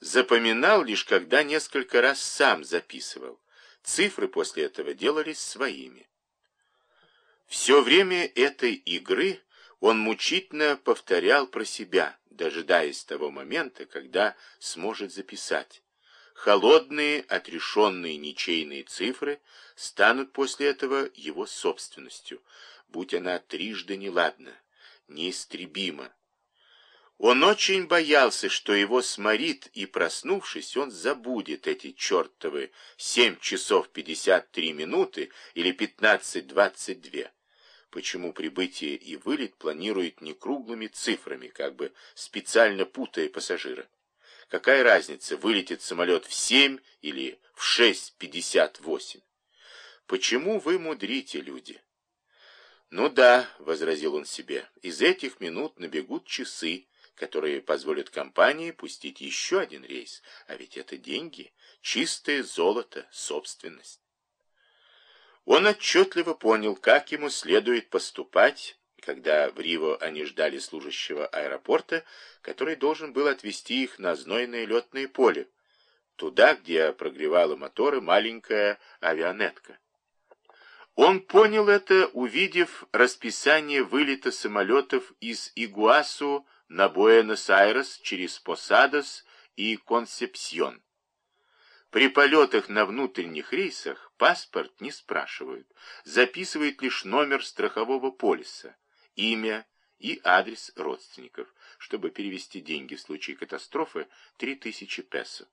запоминал лишь когда несколько раз сам записывал. Цифры после этого делались своими. Все время этой игры он мучительно повторял про себя, дожидаясь того момента, когда сможет записать. Холодные, отрешенные ничейные цифры станут после этого его собственностью, будь она трижды неладна, неистребима. Он очень боялся, что его сморит, и, проснувшись, он забудет эти чертовы семь часов пятьдесят три минуты или пятнадцать двадцать две. Почему прибытие и вылет планирует не круглыми цифрами, как бы специально путая пассажира? Какая разница, вылетит самолет в 7 или в 6.58? Почему вы мудрите, люди? Ну да, возразил он себе, из этих минут набегут часы, которые позволят компании пустить еще один рейс. А ведь это деньги, чистое золото, собственность. Он отчетливо понял, как ему следует поступать, когда в Риво они ждали служащего аэропорта, который должен был отвезти их на знойное летное поле, туда, где прогревала моторы маленькая авианетка. Он понял это, увидев расписание вылета самолетов из Игуасу на Буэнос-Айрес через Посадос и Консепсьон. При полетах на внутренних рейсах паспорт не спрашивают, записывают лишь номер страхового полиса имя и адрес родственников, чтобы перевести деньги в случае катастрофы 3000 песо.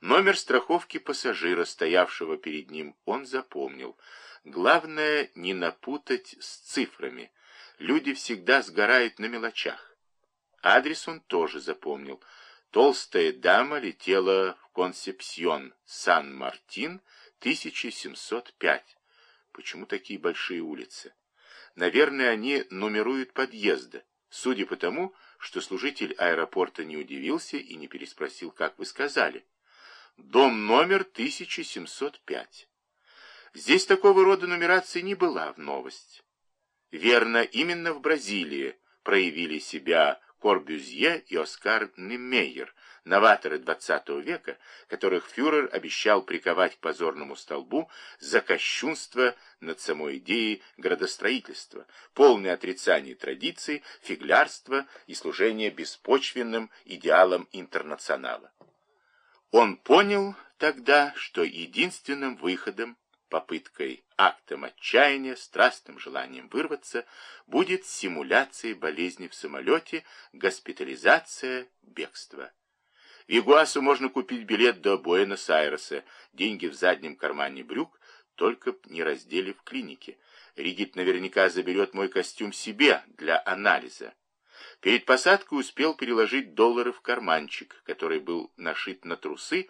Номер страховки пассажира, стоявшего перед ним, он запомнил. Главное не напутать с цифрами. Люди всегда сгорают на мелочах. Адрес он тоже запомнил. Толстая дама летела в Консепсьон, Сан-Мартин, 1705. Почему такие большие улицы? Наверное, они нумеруют подъезды, судя по тому, что служитель аэропорта не удивился и не переспросил, как вы сказали. Дом номер 1705. Здесь такого рода нумерации не была в новость. Верно, именно в Бразилии проявили себя Корбюзье и Оскар Неммейер, новаторы XX века, которых фюрер обещал приковать к позорному столбу за кощунство над самой идеей градостроительства, полное отрицание традиций, фиглярства и служение беспочвенным идеалам интернационала. Он понял тогда, что единственным выходом попыткой, актом отчаяния, страстным желанием вырваться, будет симуляция болезни в самолете, госпитализация, бегство. В Игуасу можно купить билет до Буэнос-Айреса, деньги в заднем кармане брюк, только не раздели в клинике. Ригит наверняка заберет мой костюм себе для анализа. Перед посадкой успел переложить доллары в карманчик, который был нашит на трусы,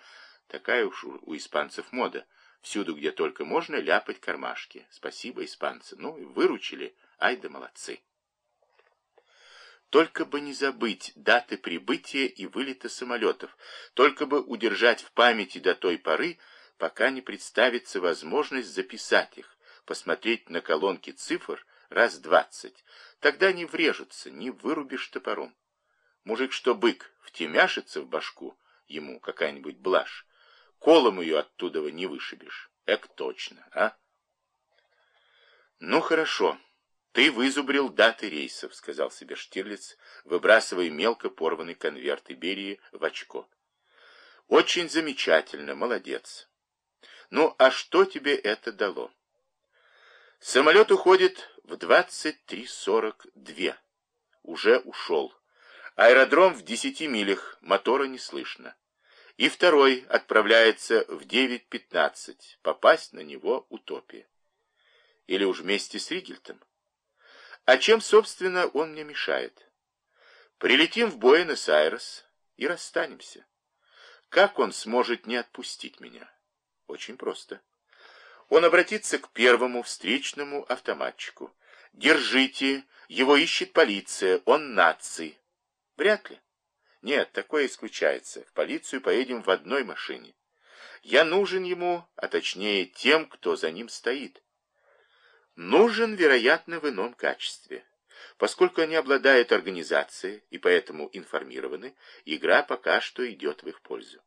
такая уж у испанцев мода. Всюду, где только можно, ляпать кармашки. Спасибо, испанцы. Ну, и выручили. Ай да молодцы. Только бы не забыть даты прибытия и вылета самолетов, только бы удержать в памяти до той поры, пока не представится возможность записать их, посмотреть на колонки цифр раз двадцать. Тогда не врежутся, не вырубишь топором. Мужик, что бык, втемяшится в башку, ему какая-нибудь блажь, колом ее оттуда не вышибешь. Эк точно, а? Ну, хорошо. «Ты вызубрил даты рейсов», — сказал себе Штирлиц, выбрасывая мелко порванный конверт Иберии в очко. «Очень замечательно, молодец. Ну, а что тебе это дало?» Самолет уходит в 23.42. Уже ушел. Аэродром в 10 милях, мотора не слышно. И второй отправляется в 9.15. Попасть на него утопия. Или уж вместе с Ригельтом. А чем, собственно, он мне мешает? Прилетим в Буэнос-Айрес и расстанемся. Как он сможет не отпустить меня? Очень просто. Он обратится к первому встречному автоматчику. Держите, его ищет полиция, он наций. Вряд ли. Нет, такое исключается. В полицию поедем в одной машине. Я нужен ему, а точнее тем, кто за ним стоит нужен, вероятно, в ином качестве. Поскольку они обладают организацией и поэтому информированы, игра пока что идет в их пользу.